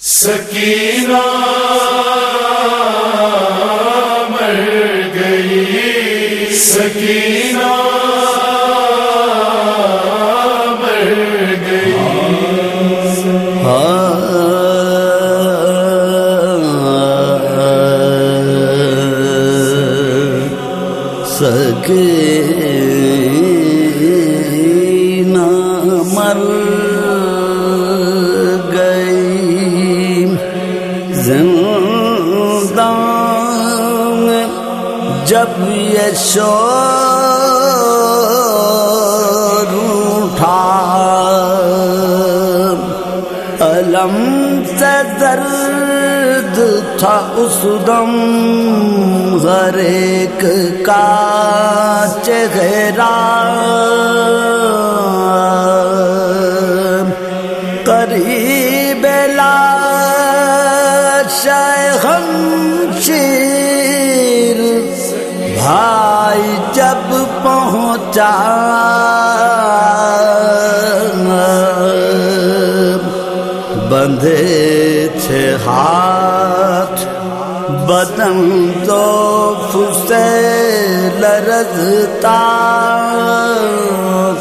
سکینہ مر گئی سکینہ مر گئی۔ سکینہ زندان جب یہ شور اٹھا، علم سے درد تھا اس دم۔ ہر ایک کا چہرہ شمشیر بھائی جب پہنچا، بندھے تھے ہاتھ، بدن تو پھسے، لرزتا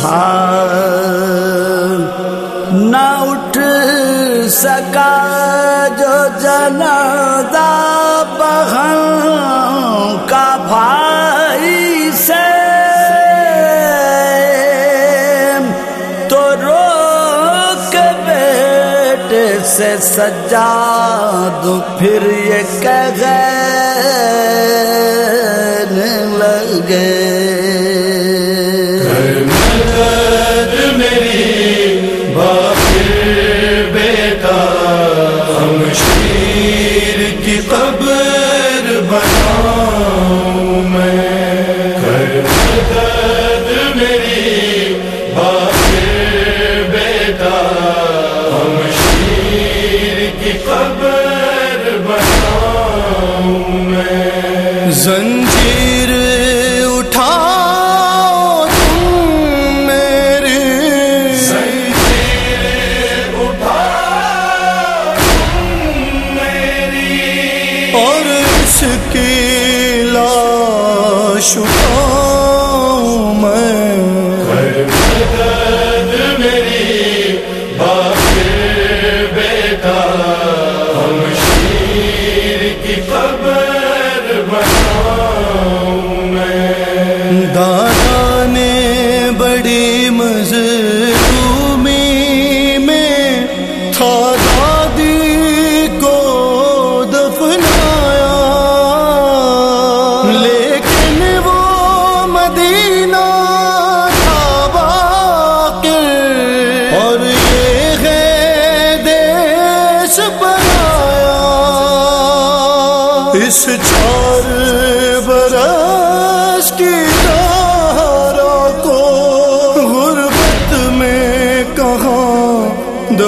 تھا۔ نہ اٹھ سکا۔ جنازہ بہن کا بھائی سے تو روک بیٹے سے سجا دو، پھر یہ کہنے لگے۔ زنجیر اٹھا تم میری اور اس کی لاش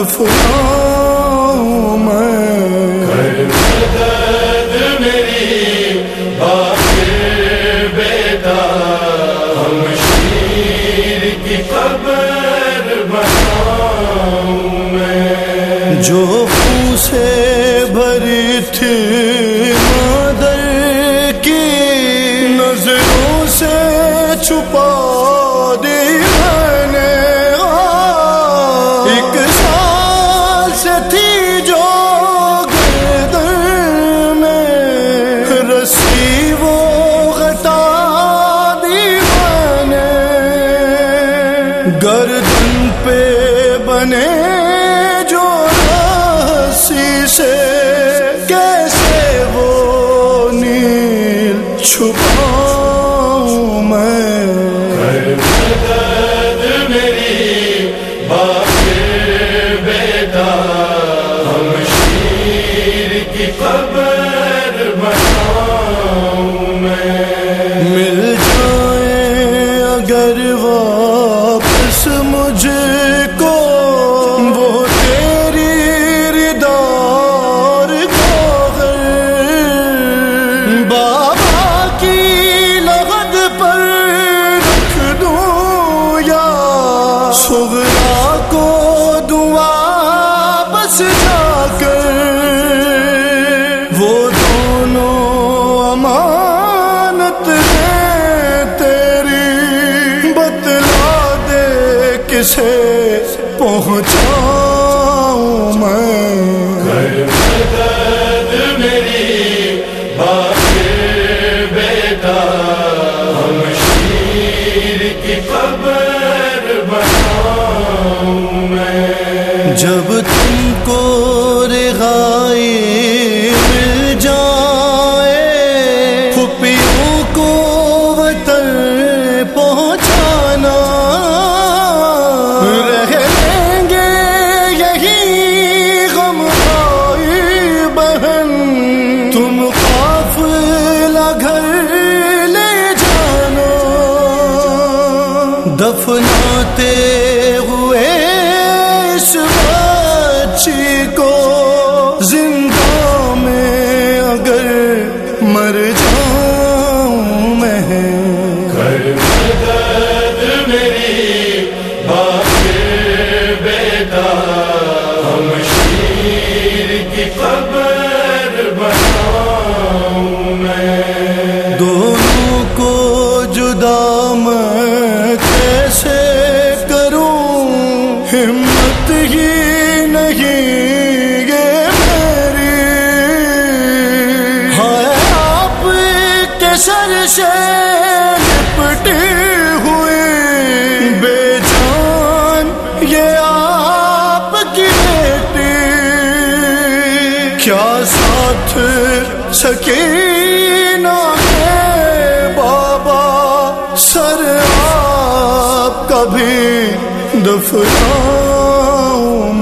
کہاں میں مدد میری بیٹا ہم شیر کی بناؤں میں جو بھری تھی مادر کی نظروں سے چھپا گردن پہ بنے جو رسی سے کیسے وہ نیل چھپاؤں میں۔ میری بیٹا ہم شیر کی واپس مجھے کو سے پہنچاؤں میں؟ میری بیٹا ہم شیر کی بناؤں میں جب تم کو رہائی اس نہیں یہ میری ہے آپ کے سر سے لپٹی ہوئی بے جان، یہ آپ کی بیٹی۔ کیا ساتھ سکینہ کے بابا؟ سر آپ کبھی دفناؤں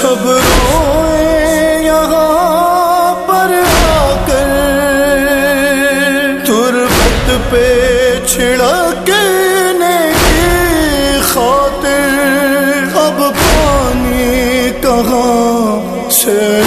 سب روئے یہاں پر آ کر تربت پہ چھڑکنے کی خاطر اب پانی کہاں سے